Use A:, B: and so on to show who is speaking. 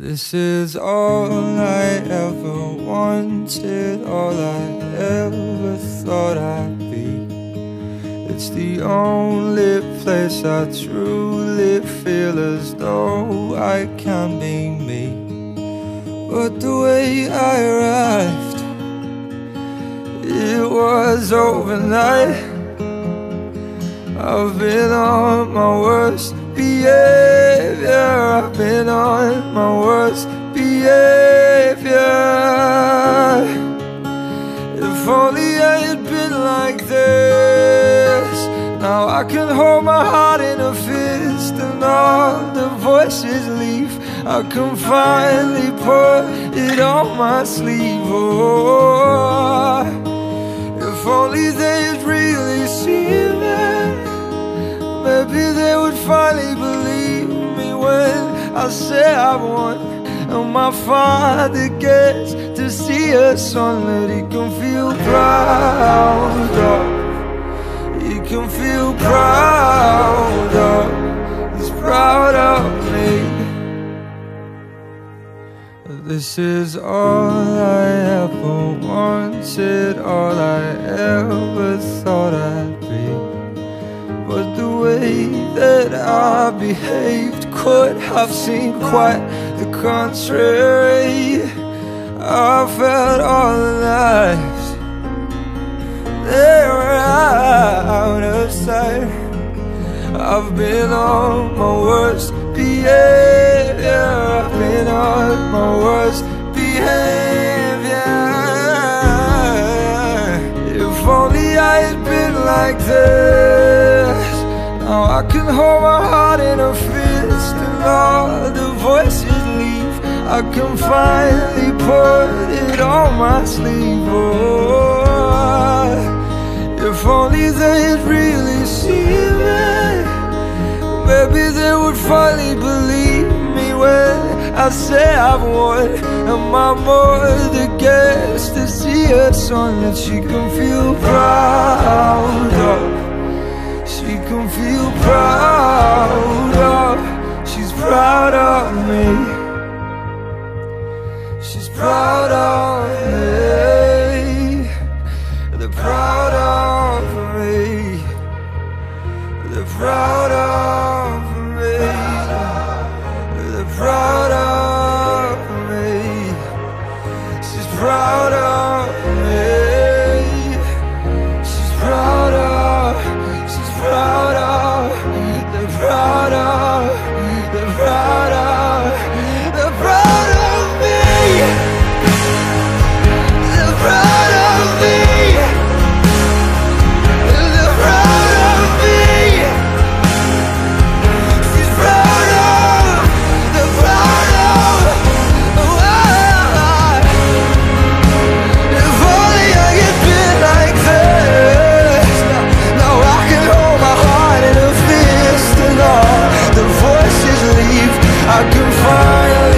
A: This is all I ever wanted, all I ever thought I'd be. It's the only place I truly feel as though I can be me. But the way I arrived, it was overnight. I've been on my worst behavior. I've been on my worst behavior. If only I had been like this. Now I can hold my heart in a fist and all the voices leave. I can finally put it on my sleeve. Oh, if only they'd And oh, my father gets to see a son that he can feel proud of. He can feel proud of. He's proud of me. This is all I ever wanted, all I ever thought I'd way that I behaved could have seemed quite the contrary. I felt all the lies, they were out of sight. I've been on my worst behavior, I've been on my worst behavior. If only I had been like this. Now I can hold my heart in a fist and all the voices leave. I can finally put it on my sleeve. Oh, if only they'd really see me Maybe they would finally believe me when I say I've won. And my mother gets to see her son that she can feel proud of. She's proud of me. They're proud of me. They're proud of me. They're proud of me. She's proud of me. She's proud of. She's proud of. They're proud of. I